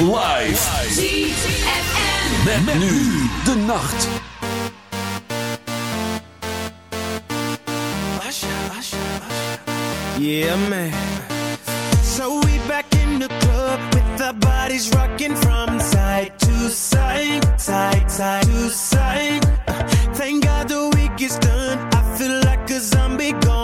live. ZFM. Met, met nu de nacht. Yeah, man. So we back in the club with our bodies rocking from side to side, side, side to side. Uh, thank God the week is done. I feel like a zombie gone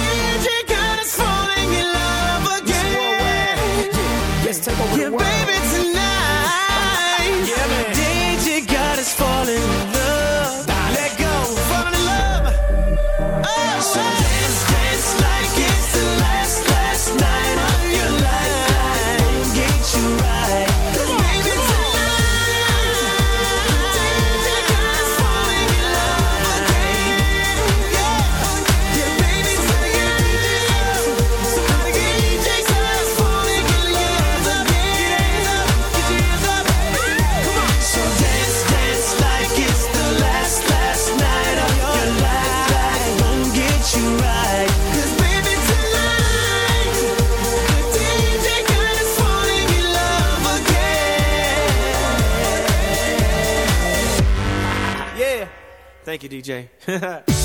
DJ.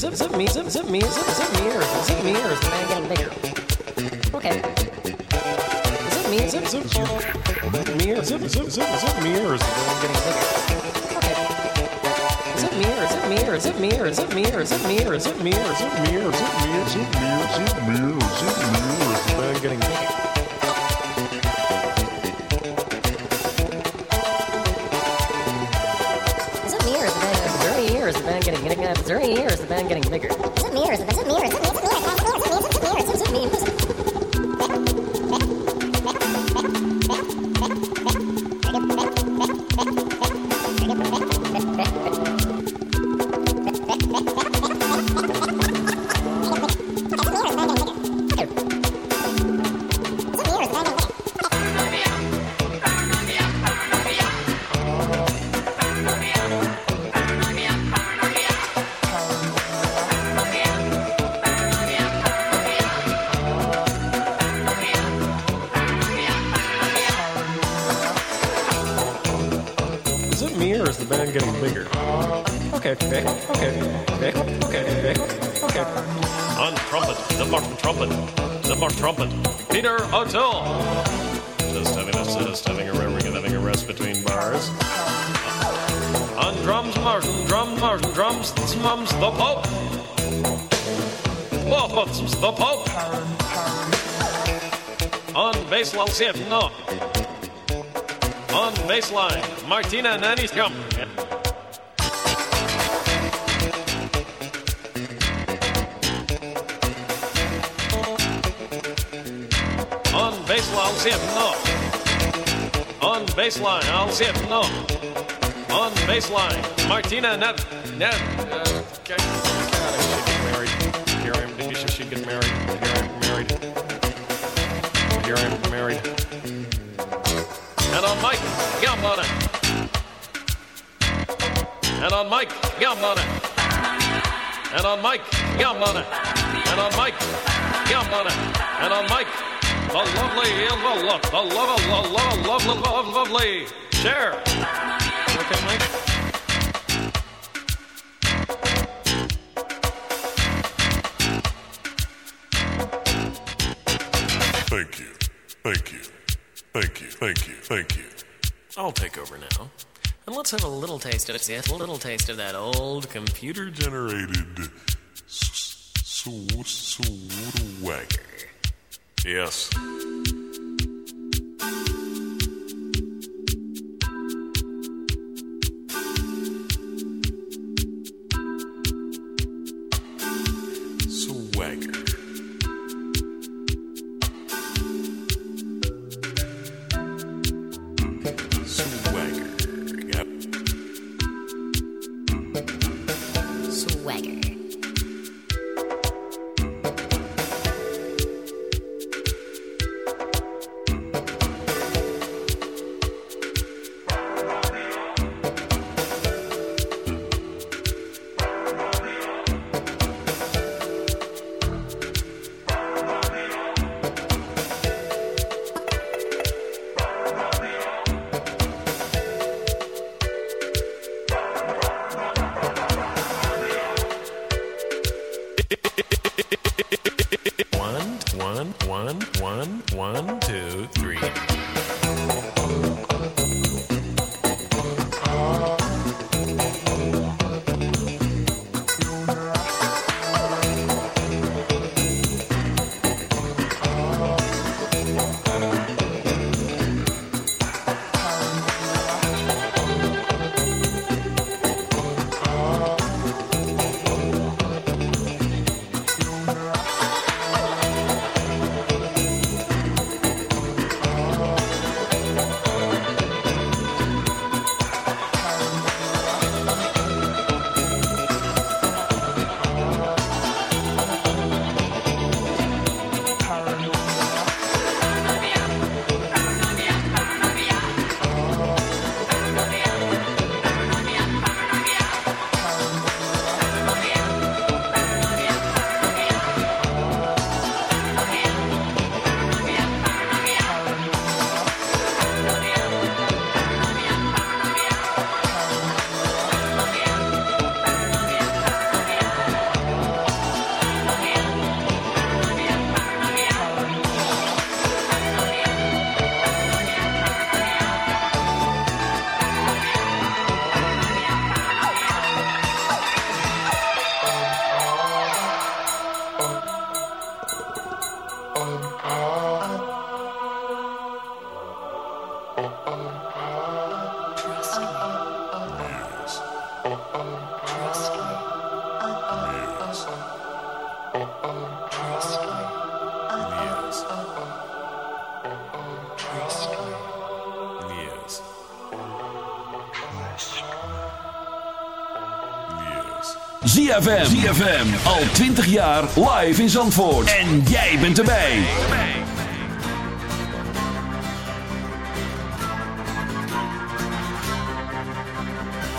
zip, zip me, zip, zip me, zip, zip me ears, zip me ears, and I get bigger. Okay. Zip me, zip, zip, zip me ears, zip, zip, zip, zip me ears, and I'm getting bigger. Okay. Zip me ears, zip me ears, zip me ears, zip me ears, zip me ears, zip me ears, zip me ears, zip me ears, zip me ears, zip me ears, zip me ears, and I'm getting bigger. Any ear? Is the band getting bigger? Is it me or is is it is? Is? It, no. On baseline, Martina Nanny's jump. On baseline, it, no. On baseline, I'll it, no. On baseline, Martina Net. Net. Uh, okay. God, I should get married. Here I am. Did you should get married? Here I am married. Am married. And on Mike Gambona. And on Mike Gambona. And on Mike Gambona. And on Mike Gambona. And on Mike, the lovely, the love, the love, the love, love, love, love, lovely. Share. I'll take over now. And let's have a little taste of it. A little taste of that old computer Generated swagger. Yes. ZFM. ZFM. Al 20 jaar live in Zandvoort. En jij bent erbij.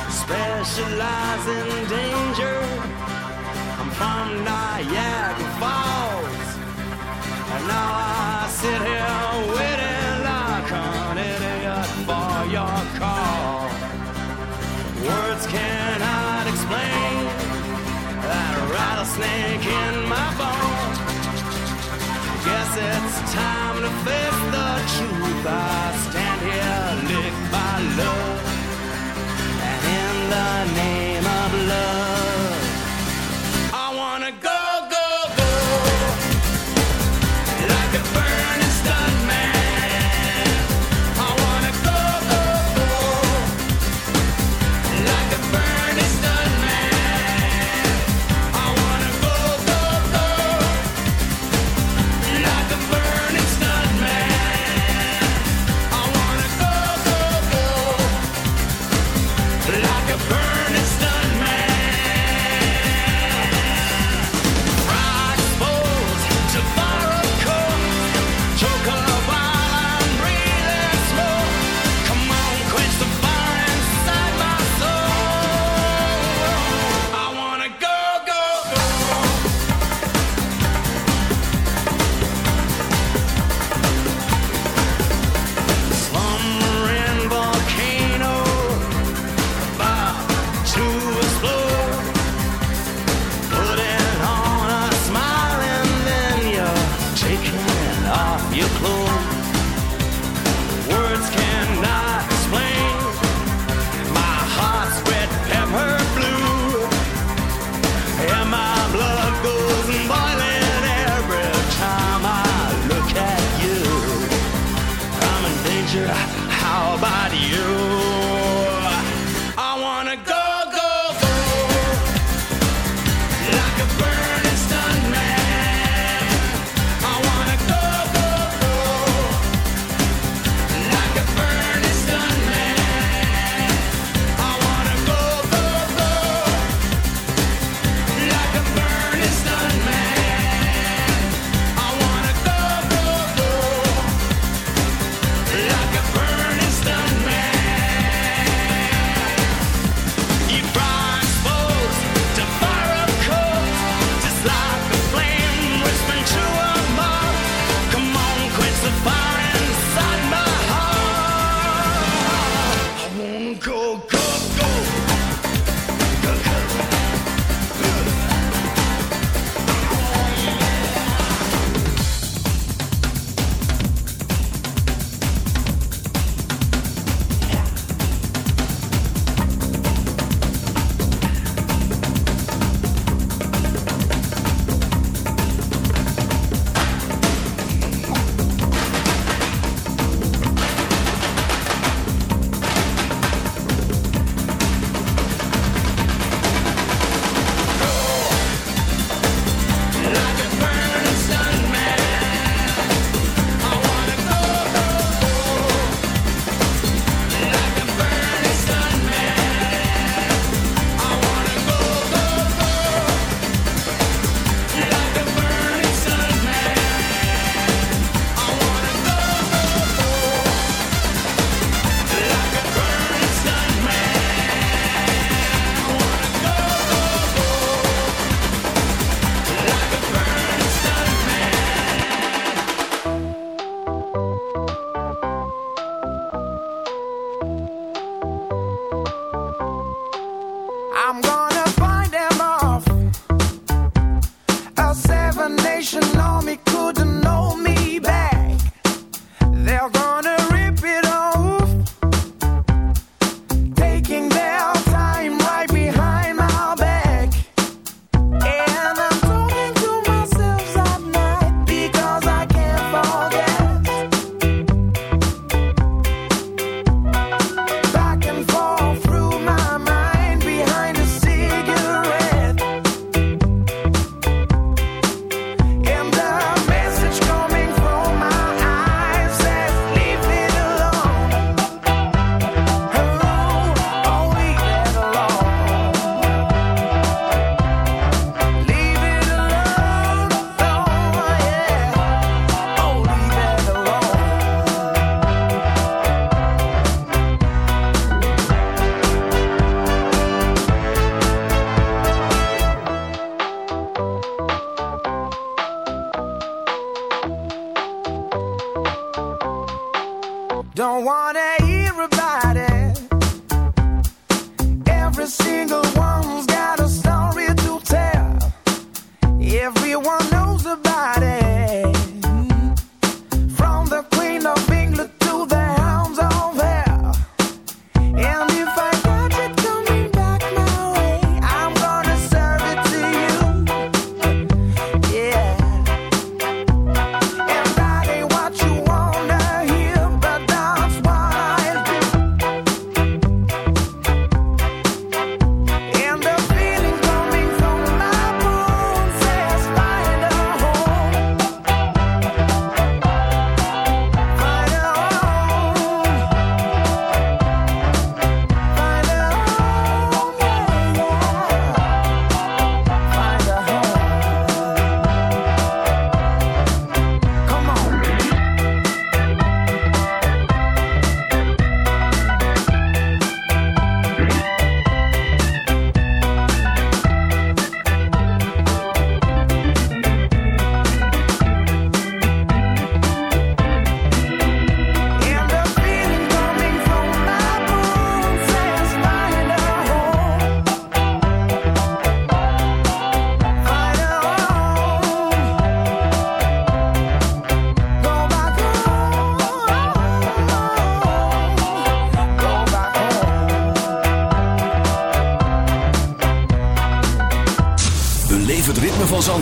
Specialize in danger. I'm from Niagara Falls. And now I sit here. Every single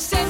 send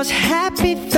those happy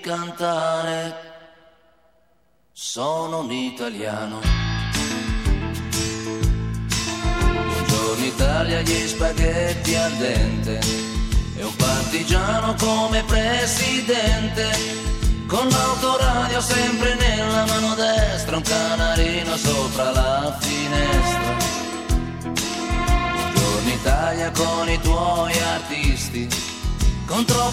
cantare. Sono un italiano.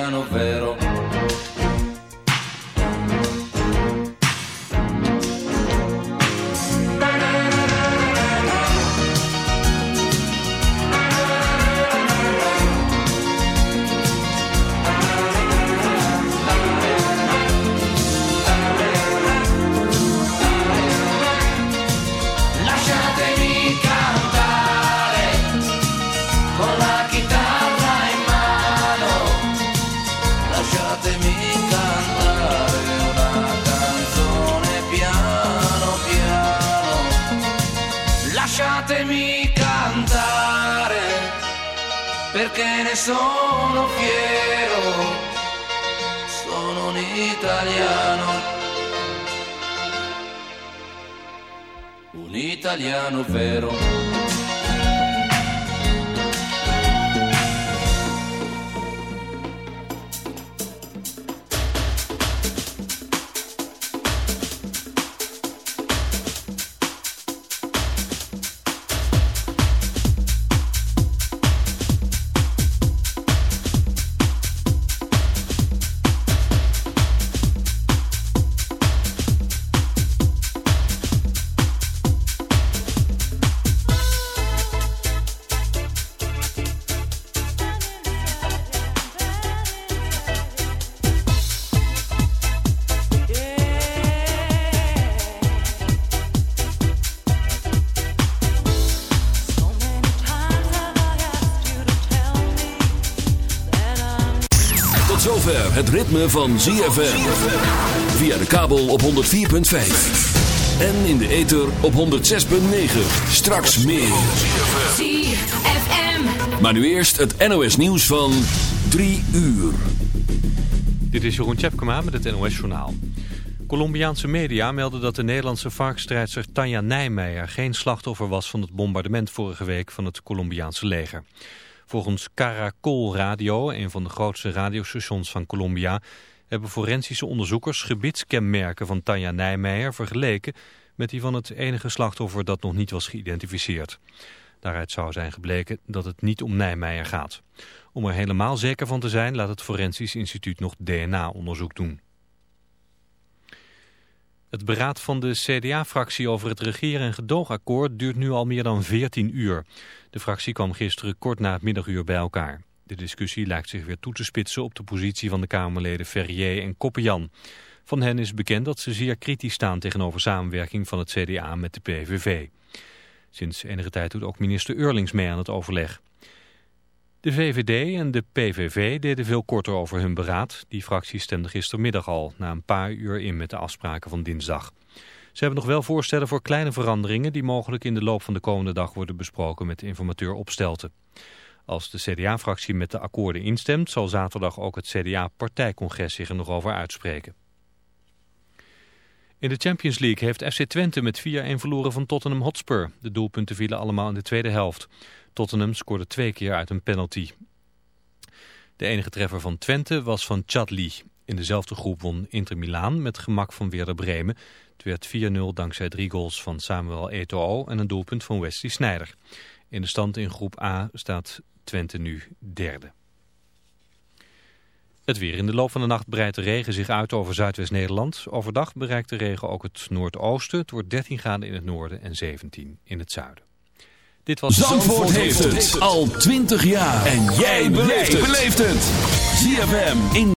piano verde italiano vero. Ritme van ZFM. Via de kabel op 104.5. En in de ether op 106.9. Straks meer. ZFM. Maar nu eerst het NOS nieuws van 3 uur. Dit is Jeroen Tjepkema met het NOS Journaal. Colombiaanse media melden dat de Nederlandse varkstrijdster Tanja Nijmeijer geen slachtoffer was van het bombardement vorige week van het Colombiaanse leger. Volgens Caracol Radio, een van de grootste radiostations van Colombia, hebben forensische onderzoekers gebitskenmerken van Tanja Nijmeijer vergeleken met die van het enige slachtoffer dat nog niet was geïdentificeerd. Daaruit zou zijn gebleken dat het niet om Nijmeijer gaat. Om er helemaal zeker van te zijn laat het Forensisch Instituut nog DNA-onderzoek doen. Het beraad van de CDA-fractie over het regeren- en gedoogakkoord duurt nu al meer dan 14 uur. De fractie kwam gisteren kort na het middaguur bij elkaar. De discussie lijkt zich weer toe te spitsen op de positie van de Kamerleden Ferrier en Koppenjan. Van hen is bekend dat ze zeer kritisch staan tegenover samenwerking van het CDA met de PVV. Sinds enige tijd doet ook minister Eurlings mee aan het overleg. De VVD en de PVV deden veel korter over hun beraad. Die fractie stemde gistermiddag al, na een paar uur in met de afspraken van dinsdag. Ze hebben nog wel voorstellen voor kleine veranderingen... die mogelijk in de loop van de komende dag worden besproken met informateur Opstelten. Als de CDA-fractie met de akkoorden instemt... zal zaterdag ook het CDA-partijcongres zich er nog over uitspreken. In de Champions League heeft FC Twente met 4-1 verloren van Tottenham Hotspur. De doelpunten vielen allemaal in de tweede helft. Tottenham scoorde twee keer uit een penalty. De enige treffer van Twente was van Chadli. In dezelfde groep won Inter Milaan met gemak van Werder Bremen. Het werd 4-0 dankzij drie goals van Samuel Eto'o en een doelpunt van Wesley Sneijder. In de stand in groep A staat Twente nu derde. Het weer in de loop van de nacht breidt de regen zich uit over Zuidwest-Nederland. Overdag bereikt de regen ook het noordoosten. Het wordt 13 graden in het noorden en 17 in het zuiden. Dit was Zandvoort heeft het al 20 jaar. En jij beleeft het. ZFM in